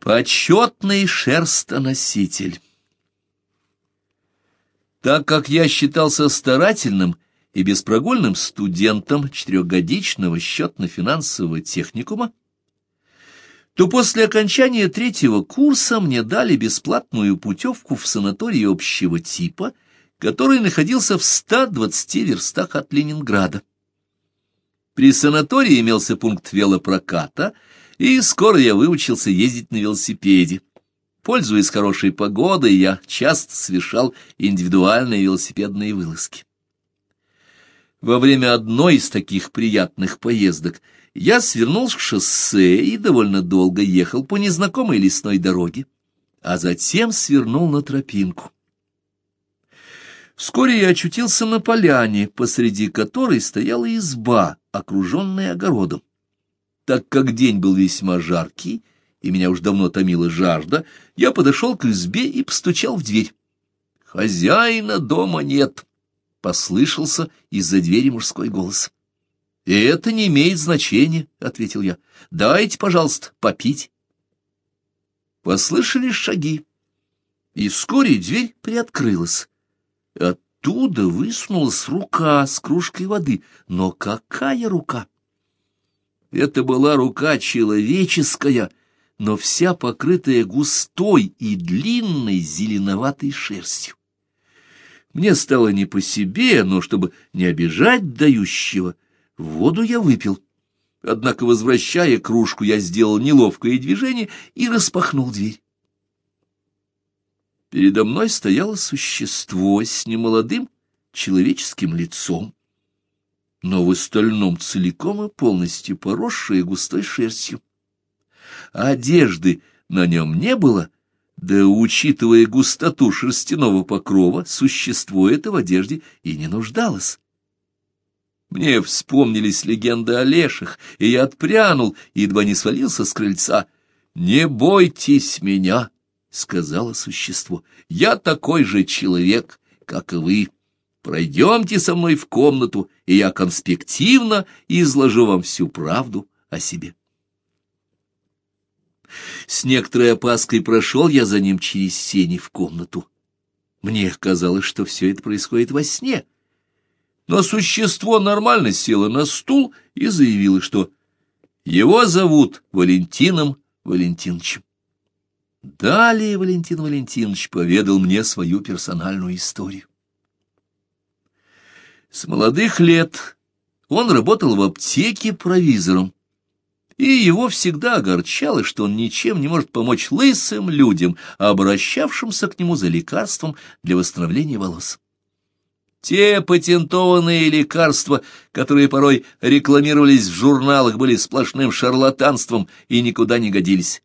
Почетный шерстоноситель. Так как я считался старательным и беспрогольным студентом четырехгодичного счетно-финансового техникума, то после окончания третьего курса мне дали бесплатную путевку в санаторий общего типа, который находился в 120 верстах от Ленинграда. При санатории имелся пункт велопроката, и скоро я выучился ездить на велосипеде. Пользуясь хорошей погодой, я часто совершал индивидуальные велосипедные вылазки. Во время одной из таких приятных поездок я свернул с шоссе и довольно долго ехал по незнакомой лесной дороге, а затем свернул на тропинку. Вскоре я очутился на поляне, посреди которой стояла изба, окруженная огородом. Так как день был весьма жаркий, и меня уж давно томила жажда, я подошел к избе и постучал в дверь. «Хозяина дома нет», — послышался из-за двери мужской голос. «Это не имеет значения», — ответил я. «Дайте, пожалуйста, попить». Послышались шаги, и вскоре дверь приоткрылась. Оттуда высунулась рука с кружкой воды. Но какая рука? Это была рука человеческая, но вся покрытая густой и длинной зеленоватой шерстью. Мне стало не по себе, но чтобы не обижать дающего, воду я выпил. Однако, возвращая кружку, я сделал неловкое движение и распахнул дверь. Передо мной стояло существо с немолодым человеческим лицом, но в остальном целиком и полностью поросшее густой шерстью. Одежды на нем не было, да, учитывая густоту шерстяного покрова, существо это в одежде и не нуждалось. Мне вспомнились легенды о леших, и я отпрянул, едва не свалился с крыльца. «Не бойтесь меня!» — сказала существо. — Я такой же человек, как и вы. Пройдемте со мной в комнату, и я конспективно изложу вам всю правду о себе. С некоторой опаской прошел я за ним через сени в комнату. Мне казалось, что все это происходит во сне. Но существо нормально село на стул и заявило, что его зовут Валентином Валентиновичем. Далее Валентин Валентинович поведал мне свою персональную историю. С молодых лет он работал в аптеке провизором, и его всегда огорчало, что он ничем не может помочь лысым людям, обращавшимся к нему за лекарством для восстановления волос. Те патентованные лекарства, которые порой рекламировались в журналах, были сплошным шарлатанством и никуда не годились.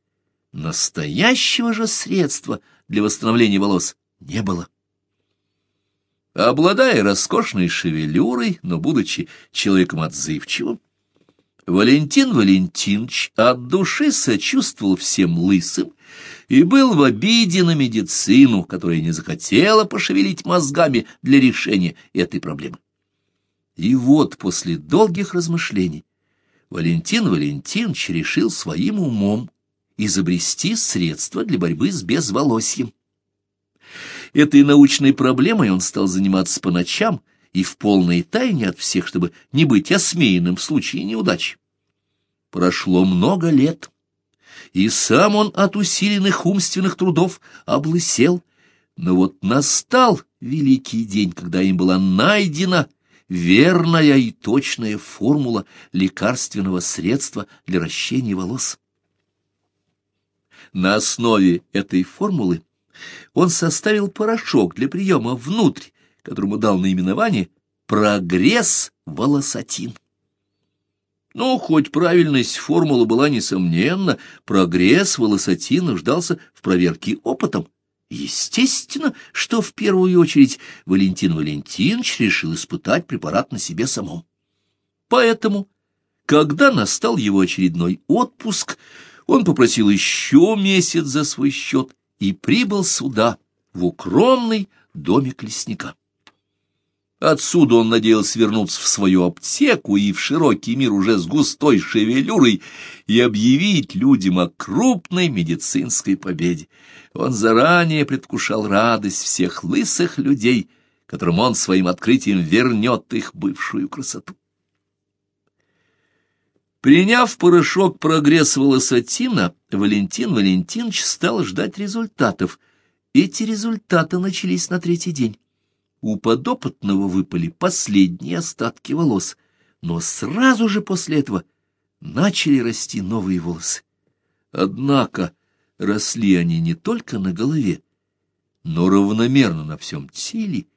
Настоящего же средства для восстановления волос не было. Обладая роскошной шевелюрой, но будучи человеком отзывчивым, Валентин Валентинович от души сочувствовал всем лысым и был в обиде на медицину, которая не захотела пошевелить мозгами для решения этой проблемы. И вот после долгих размышлений Валентин Валентинович решил своим умом изобрести средства для борьбы с безволосьем. Этой научной проблемой он стал заниматься по ночам и в полной тайне от всех, чтобы не быть осмеянным в случае неудачи. Прошло много лет, и сам он от усиленных умственных трудов облысел, но вот настал великий день, когда им была найдена верная и точная формула лекарственного средства для ращения волос. На основе этой формулы он составил порошок для приема внутрь, которому дал наименование «прогресс-волосатин». Ну, хоть правильность формулы была несомненна, прогресс волосатин нуждался в проверке опытом. Естественно, что в первую очередь Валентин Валентинович решил испытать препарат на себе самом. Поэтому, когда настал его очередной отпуск, он попросил еще месяц за свой счет и прибыл сюда, в укромный домик лесника. Отсюда он надеялся вернуться в свою аптеку и в широкий мир уже с густой шевелюрой и объявить людям о крупной медицинской победе. Он заранее предвкушал радость всех лысых людей, которым он своим открытием вернет их бывшую красоту. Приняв порошок прогресс волосатина, Валентин Валентинович стал ждать результатов. Эти результаты начались на третий день. У подопытного выпали последние остатки волос, но сразу же после этого начали расти новые волосы. Однако росли они не только на голове, но равномерно на всем теле,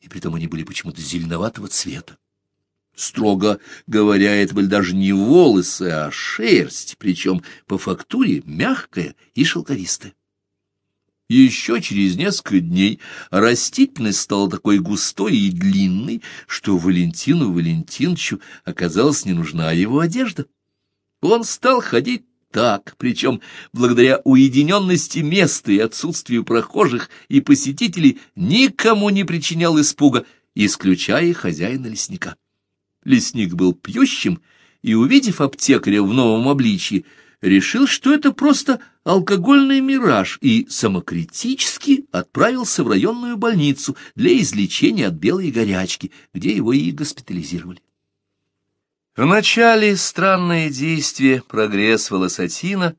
и притом они были почему-то зеленоватого цвета. Строго говоря, это были даже не волосы, а шерсть, причем по фактуре мягкая и шелковистая. Еще через несколько дней растительность стала такой густой и длинной, что Валентину Валентиновичу оказалась не нужна его одежда. Он стал ходить так, причем благодаря уединенности места и отсутствию прохожих и посетителей никому не причинял испуга, исключая хозяина лесника. Лесник был пьющим и, увидев аптекаря в новом обличье, решил, что это просто алкогольный мираж, и самокритически отправился в районную больницу для излечения от белой горячки, где его и госпитализировали. Вначале странное действие прогресс волосатина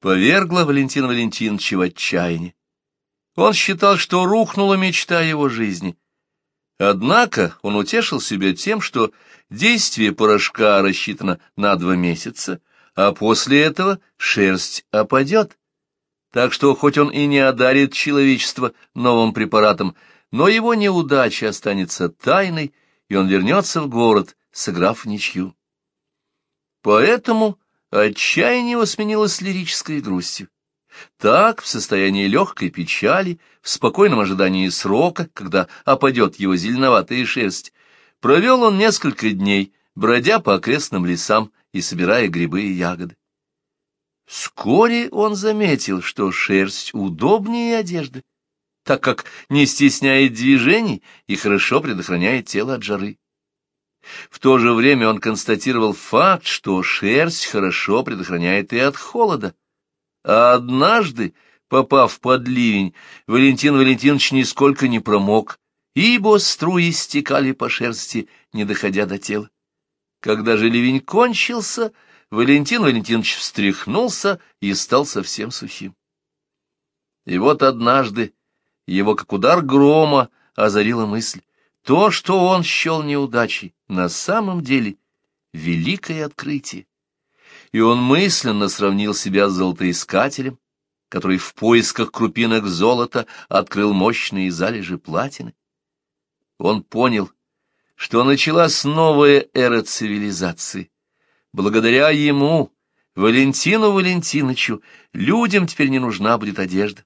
повергло Валентина Валентиновича в отчаяние. Он считал, что рухнула мечта его жизни. Однако он утешил себя тем, что действие порошка рассчитано на два месяца, а после этого шерсть опадет. Так что хоть он и не одарит человечество новым препаратом, но его неудача останется тайной, и он вернется в город, сыграв ничью. Поэтому отчаяние его сменилось лирической грустью. Так, в состоянии легкой печали, в спокойном ожидании срока, когда опадет его зеленоватая шерсть, провел он несколько дней, бродя по окрестным лесам, и собирая грибы и ягоды. Вскоре он заметил, что шерсть удобнее одежды, так как не стесняет движений и хорошо предохраняет тело от жары. В то же время он констатировал факт, что шерсть хорошо предохраняет и от холода. А однажды, попав под ливень, Валентин Валентинович нисколько не промок, ибо струи стекали по шерсти, не доходя до тела. Когда же ливень кончился, Валентин Валентинович встряхнулся и стал совсем сухим. И вот однажды его, как удар грома, озарила мысль. То, что он счел неудачей, на самом деле великое открытие. И он мысленно сравнил себя с золотоискателем, который в поисках крупинок золота открыл мощные залежи платины. Он понял, что началась новая эра цивилизации. Благодаря ему, Валентину Валентиновичу, людям теперь не нужна будет одежда.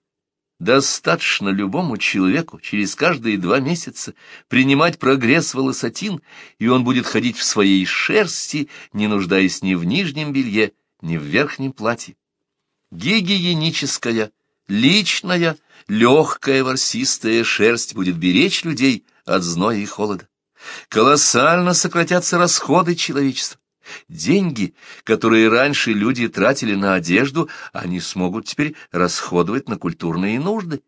Достаточно любому человеку через каждые два месяца принимать прогресс волосатин, и он будет ходить в своей шерсти, не нуждаясь ни в нижнем белье, ни в верхнем платье. Гигиеническая, личная, легкая ворсистая шерсть будет беречь людей от зноя и холода. Колоссально сократятся расходы человечества. Деньги, которые раньше люди тратили на одежду, они смогут теперь расходовать на культурные нужды.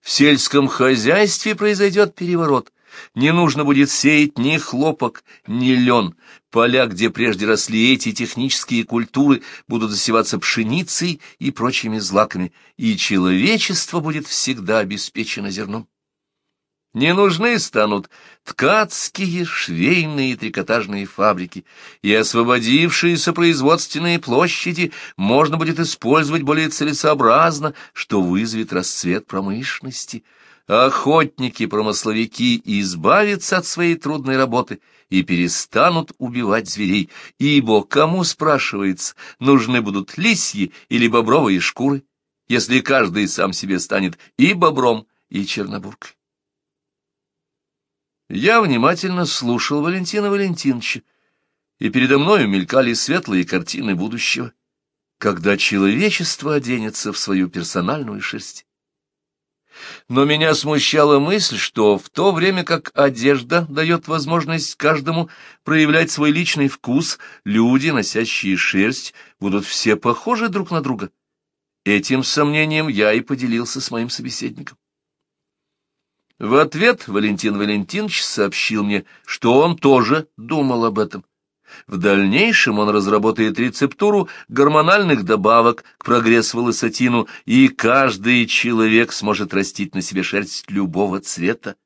В сельском хозяйстве произойдет переворот. Не нужно будет сеять ни хлопок, ни лен. Поля, где прежде росли эти технические культуры, будут засеваться пшеницей и прочими злаками, и человечество будет всегда обеспечено зерном. Не нужны станут ткацкие, швейные и трикотажные фабрики, и освободившиеся производственные площади можно будет использовать более целесообразно, что вызовет расцвет промышленности. Охотники-промысловики избавятся от своей трудной работы и перестанут убивать зверей, ибо кому, спрашивается, нужны будут лисьи или бобровые шкуры, если каждый сам себе станет и бобром, и чернобуркой. Я внимательно слушал Валентина Валентиновича, и передо мною мелькали светлые картины будущего, когда человечество оденется в свою персональную шерсть. Но меня смущала мысль, что в то время как одежда дает возможность каждому проявлять свой личный вкус, люди, носящие шерсть, будут все похожи друг на друга. Этим сомнением я и поделился с моим собеседником. В ответ Валентин Валентинович сообщил мне, что он тоже думал об этом. В дальнейшем он разработает рецептуру гормональных добавок к прогресс-волосатину, и каждый человек сможет растить на себе шерсть любого цвета.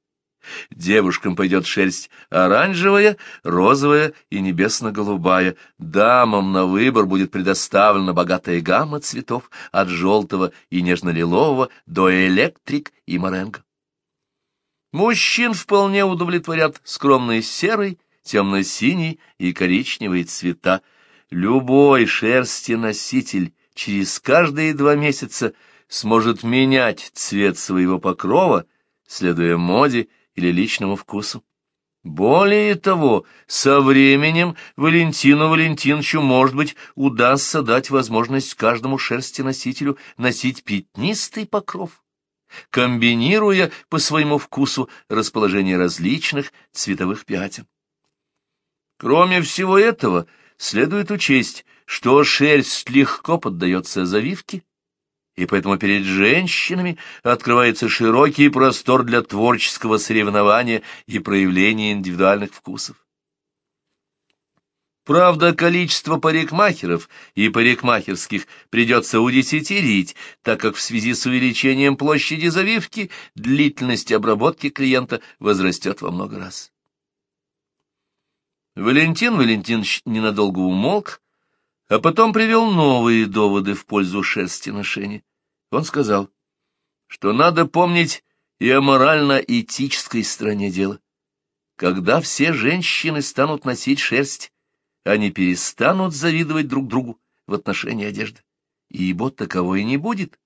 Девушкам пойдет шерсть оранжевая, розовая и небесно-голубая. Дамам на выбор будет предоставлена богатая гамма цветов от желтого и нежно-лилового до электрик и моренго. Мужчин вполне удовлетворят скромный серый, темно-синий и коричневый цвета. Любой шерстеноситель через каждые два месяца сможет менять цвет своего покрова, следуя моде или личному вкусу. Более того, со временем Валентину Валентиновичу, может быть, удастся дать возможность каждому шерстеносителю носить пятнистый покров, комбинируя по своему вкусу расположение различных цветовых пятен. Кроме всего этого, следует учесть, что шерсть легко поддается завивке, и поэтому перед женщинами открывается широкий простор для творческого соревнования и проявления индивидуальных вкусов. Правда, количество парикмахеров и парикмахерских придется удесятерить, так как в связи с увеличением площади завивки длительность обработки клиента возрастет во много раз. Валентин Валентинович ненадолго умолк, а потом привел новые доводы в пользу шерсти ношения. Он сказал, что надо помнить и о морально-этической стороне дела. Когда все женщины станут носить шерсть, они перестанут завидовать друг другу в отношении одежды, ибо таковой не будет.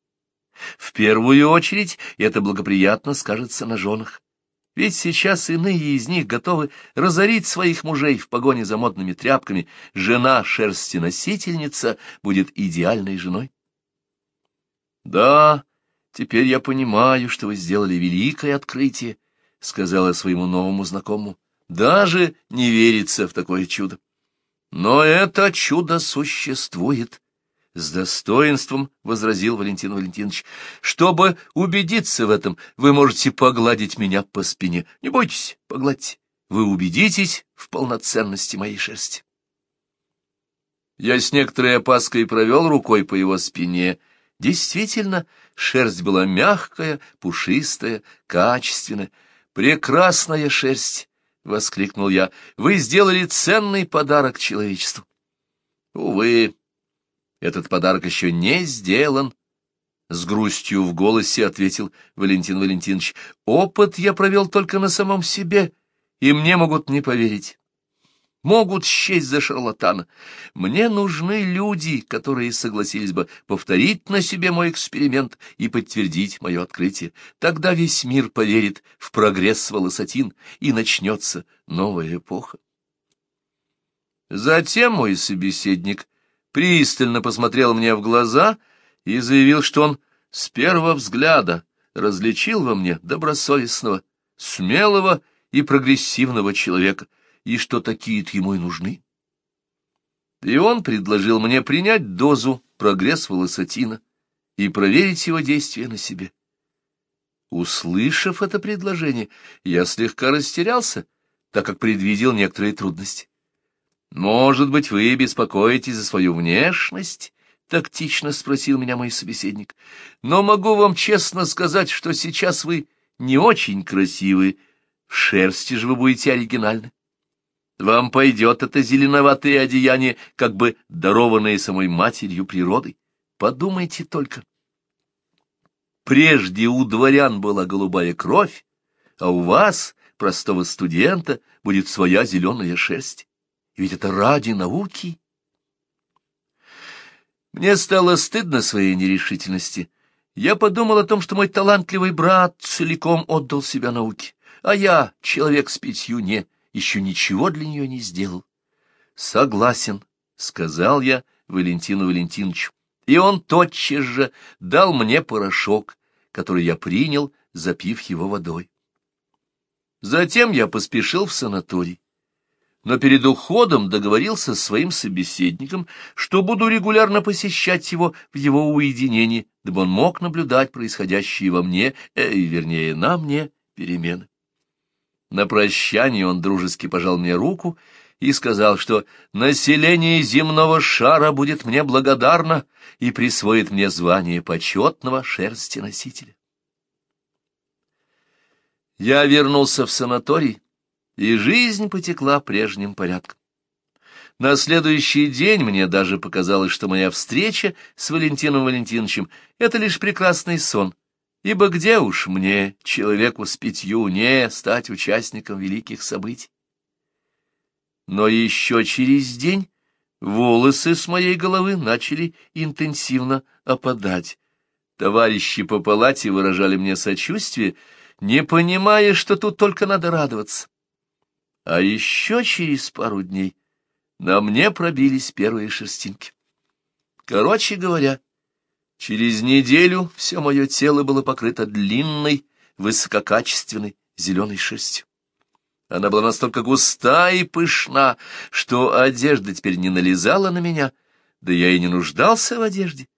В первую очередь это благоприятно скажется на женах. Ведь сейчас иные из них готовы разорить своих мужей в погоне за модными тряпками. Жена шерстеносительница будет идеальной женой. Да, теперь я понимаю, что вы сделали великое открытие, — сказала своему новому знакомому. Даже не верится в такое чудо. Но это чудо существует. С достоинством возразил Валентин Валентинович. Чтобы убедиться в этом, вы можете погладить меня по спине. Не бойтесь, погладьте. Вы убедитесь в полноценности моей шерсти. Я с некоторой опаской провел рукой по его спине. Действительно, шерсть была мягкая, пушистая, качественная. Прекрасная шерсть! — воскликнул я. — Вы сделали ценный подарок человечеству. Увы, этот подарок еще не сделан. С грустью в голосе ответил Валентин Валентинович. Опыт я провел только на самом себе, и мне могут не поверить. Могут счесть за шарлатана. Мне нужны люди, которые согласились бы повторить на себе мой эксперимент и подтвердить мое открытие. Тогда весь мир поверит в прогресс волосатин, и начнется новая эпоха. Затем мой собеседник пристально посмотрел мне в глаза и заявил, что он с первого взгляда различил во мне добросовестного, смелого и прогрессивного человека, и что такие-то ему и нужны. И он предложил мне принять дозу прогресс волосатина и проверить его действие на себе. Услышав это предложение, я слегка растерялся, так как предвидел некоторые трудности. «Может быть, вы беспокоитесь за свою внешность?» — тактично спросил меня мой собеседник. «Но могу вам честно сказать, что сейчас вы не очень красивы. В шерсти же вы будете оригинальны. Вам пойдет это зеленоватое одеяние, как бы дарованное самой матерью природой. Подумайте только. Прежде у дворян была голубая кровь, а у вас, простого студента, будет своя зеленая шерсть ведь это ради науки. Мне стало стыдно своей нерешительности. Я подумал о том, что мой талантливый брат целиком отдал себя науке, а я, человек с пятью «не», еще ничего для нее не сделал. «Согласен», — сказал я Валентину Валентиновичу, и он тотчас же дал мне порошок, который я принял запив его водой. Затем я поспешил в санаторий но перед уходом договорился с своим собеседником, что буду регулярно посещать его в его уединении, дабы он мог наблюдать происходящие во мне, э, вернее, на мне, перемены. На прощание он дружески пожал мне руку и сказал, что население земного шара будет мне благодарно и присвоит мне звание почетного шерстиносителя. Я вернулся в санаторий, и жизнь потекла прежним порядком. На следующий день мне даже показалось, что моя встреча с Валентином Валентиновичем — это лишь прекрасный сон, ибо где уж мне, человеку с пятью, не стать участником великих событий? Но еще через день волосы с моей головы начали интенсивно опадать. Товарищи по палате выражали мне сочувствие, не понимая, что тут только надо радоваться. А еще через пару дней на мне пробились первые шерстинки. Короче говоря, через неделю все мое тело было покрыто длинной, высококачественной зеленой шерстью. Она была настолько густа и пышна, что одежда теперь не налезала на меня, да я и не нуждался в одежде.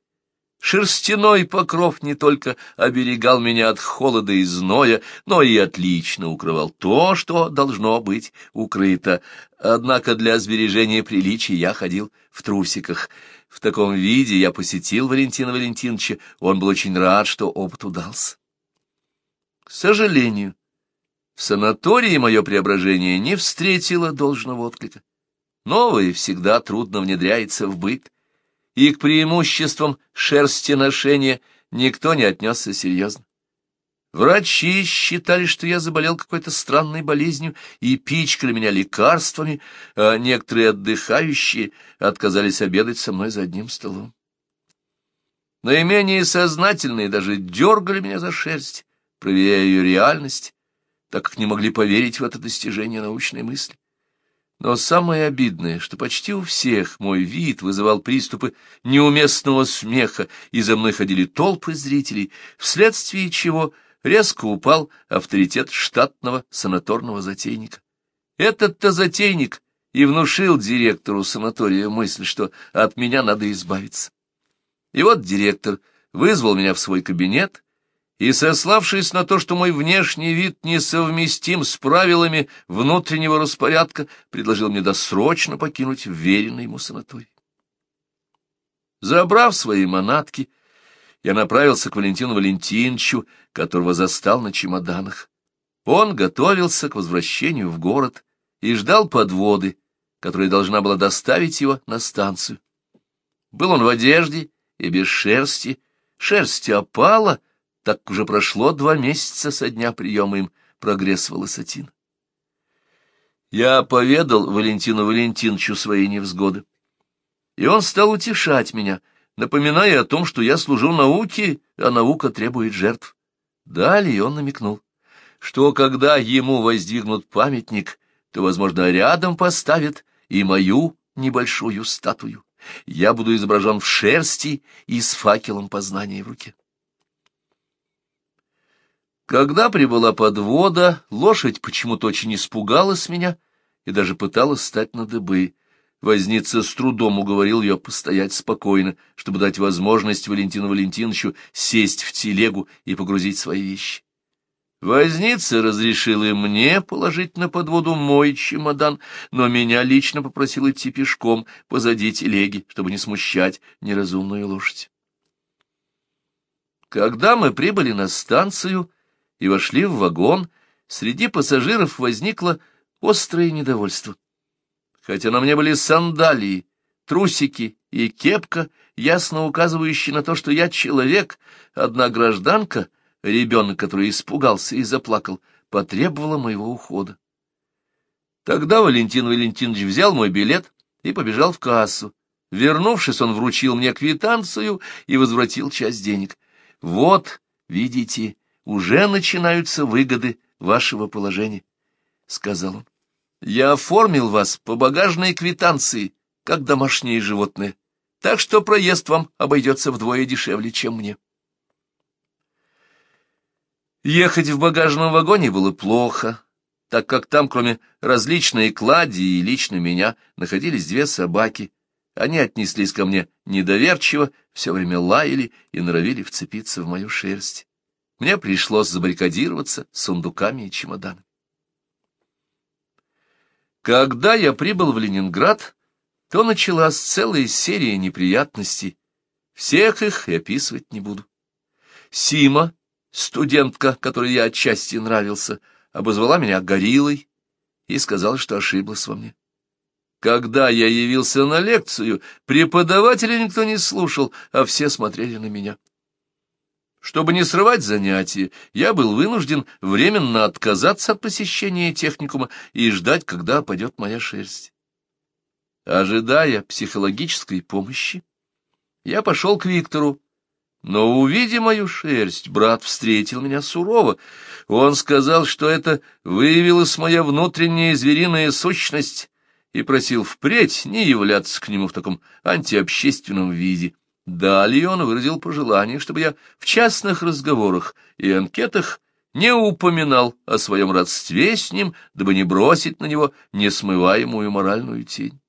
Шерстяной покров не только оберегал меня от холода и зноя, но и отлично укрывал то, что должно быть укрыто. Однако для сбережения приличий я ходил в трусиках. В таком виде я посетил Валентина Валентиновича, он был очень рад, что опыт удался. К сожалению, в санатории мое преображение не встретило должного отклика. Новое всегда трудно внедряется в быт и к преимуществам шерстиношения никто не отнесся серьезно. Врачи считали, что я заболел какой-то странной болезнью и пичкали меня лекарствами, а некоторые отдыхающие отказались обедать со мной за одним столом. Наименее сознательные даже дергали меня за шерсть, проверяя ее реальность, так как не могли поверить в это достижение научной мысли. Но самое обидное, что почти у всех мой вид вызывал приступы неуместного смеха, и за мной ходили толпы зрителей, вследствие чего резко упал авторитет штатного санаторного затейника. Этот-то затейник и внушил директору санатория мысль, что от меня надо избавиться. И вот директор вызвал меня в свой кабинет и, сославшись на то, что мой внешний вид несовместим с правилами внутреннего распорядка, предложил мне досрочно покинуть веренный ему санаторий. Забрав свои манатки, я направился к Валентину Валентиновичу, которого застал на чемоданах. Он готовился к возвращению в город и ждал подводы, которая должна была доставить его на станцию. Был он в одежде и без шерсти, шерсть опала, так уже прошло два месяца со дня приема им прогресс волосатин. Я поведал Валентину Валентиновичу свои невзгоды, и он стал утешать меня, напоминая о том, что я служу науке, а наука требует жертв. Далее он намекнул, что когда ему воздвигнут памятник, то, возможно, рядом поставят и мою небольшую статую. Я буду изображен в шерсти и с факелом познания в руке. Когда прибыла подвода, лошадь почему-то очень испугалась меня и даже пыталась встать на дыбы. Возница с трудом уговорил ее постоять спокойно, чтобы дать возможность Валентину Валентиновичу сесть в телегу и погрузить свои вещи. Возница разрешил и мне положить на подводу мой чемодан, но меня лично попросил идти пешком позади телеги, чтобы не смущать неразумную лошадь. Когда мы прибыли на станцию, и вошли в вагон, среди пассажиров возникло острое недовольство. Хотя на мне были сандалии, трусики и кепка, ясно указывающие на то, что я человек, одна гражданка, ребенок, который испугался и заплакал, потребовала моего ухода. Тогда Валентин Валентинович взял мой билет и побежал в кассу. Вернувшись, он вручил мне квитанцию и возвратил часть денег. Вот, видите, уже начинаются выгоды вашего положения, — сказал он. Я оформил вас по багажной квитанции, как домашние животные, так что проезд вам обойдется вдвое дешевле, чем мне. Ехать в багажном вагоне было плохо, так как там, кроме различной клади и лично меня, находились две собаки. Они отнеслись ко мне недоверчиво, все время лаяли и норовили вцепиться в мою шерсть. Мне пришлось забаррикадироваться сундуками и чемоданами. Когда я прибыл в Ленинград, то началась целая серия неприятностей. Всех их и описывать не буду. Сима, студентка, которой я отчасти нравился, обозвала меня гориллой и сказала, что ошиблась во мне. Когда я явился на лекцию, преподавателя никто не слушал, а все смотрели на меня. Чтобы не срывать занятия, я был вынужден временно отказаться от посещения техникума и ждать, когда опадет моя шерсть. Ожидая психологической помощи, я пошел к Виктору, но, увидя мою шерсть, брат встретил меня сурово. Он сказал, что это выявилась моя внутренняя звериная сущность, и просил впредь не являться к нему в таком антиобщественном виде. Далее он выразил пожелание, чтобы я в частных разговорах и анкетах не упоминал о своем родстве с ним, дабы не бросить на него несмываемую моральную тень.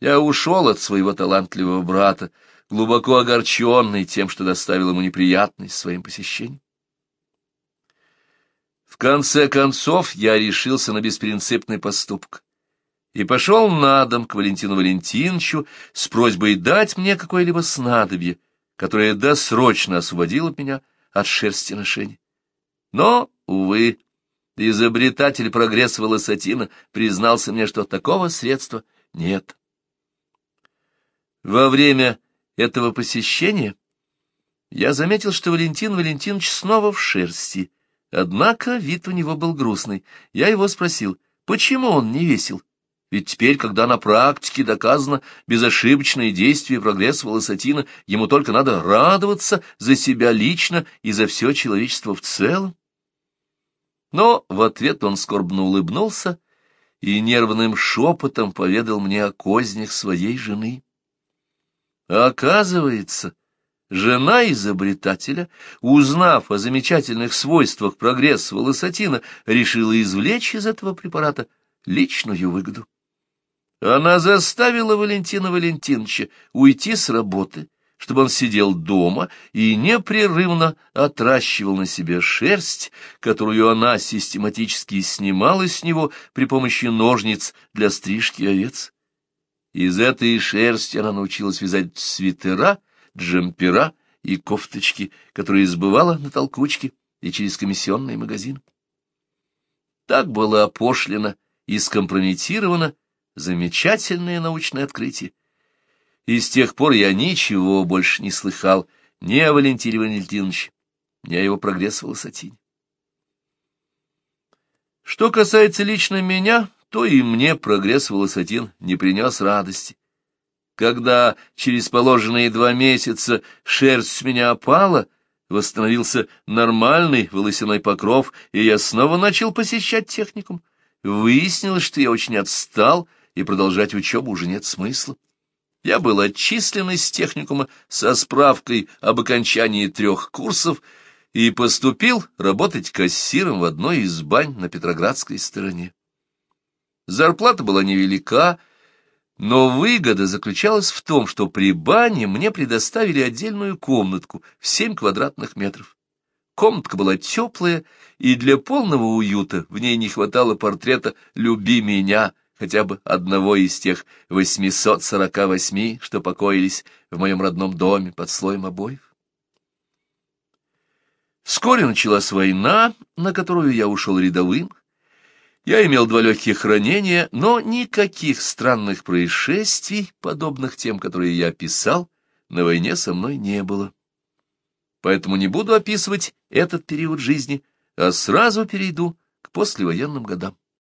Я ушел от своего талантливого брата, глубоко огорченный тем, что доставил ему неприятность своим посещением. В конце концов я решился на беспринципный поступок и пошел на дом к Валентину Валентиновичу с просьбой дать мне какое-либо снадобье, которое досрочно освободило меня от шерсти ношения. Но, увы, изобретатель прогресс волосатина признался мне, что такого средства нет. Во время этого посещения я заметил, что Валентин Валентинович снова в шерсти, однако вид у него был грустный. Я его спросил, почему он не весел? Ведь теперь, когда на практике доказано безошибочное действие прогресса волосатина, ему только надо радоваться за себя лично и за все человечество в целом. Но в ответ он скорбно улыбнулся и нервным шепотом поведал мне о кознях своей жены. оказывается, жена изобретателя, узнав о замечательных свойствах прогресса волосатина, решила извлечь из этого препарата личную выгоду. Она заставила Валентина Валентиновича уйти с работы, чтобы он сидел дома и непрерывно отращивал на себе шерсть, которую она систематически снимала с него при помощи ножниц для стрижки овец. Из этой шерсти она научилась вязать свитера, джемпера и кофточки, которые сбывала на толкучке и через комиссионный магазин. Так было опошлено и скомпрометировано Замечательное научное открытие. И с тех пор я ничего больше не слыхал ни о Валентине Валентиновиче, ни о его прогресс в высотине. Что касается лично меня, то и мне прогресс волосатин не принес радости. Когда через положенные два месяца шерсть с меня опала, восстановился нормальный волосяной покров, и я снова начал посещать техникум. Выяснилось, что я очень отстал и продолжать учебу уже нет смысла. Я был отчислен из техникума со справкой об окончании трех курсов и поступил работать кассиром в одной из бань на Петроградской стороне. Зарплата была невелика, но выгода заключалась в том, что при бане мне предоставили отдельную комнатку в семь квадратных метров. Комнатка была теплая, и для полного уюта в ней не хватало портрета «Люби меня», хотя бы одного из тех 848, что покоились в моем родном доме под слоем обоев. Вскоре началась война, на которую я ушел рядовым. Я имел два легких ранения, но никаких странных происшествий, подобных тем, которые я описал, на войне со мной не было. Поэтому не буду описывать этот период жизни, а сразу перейду к послевоенным годам.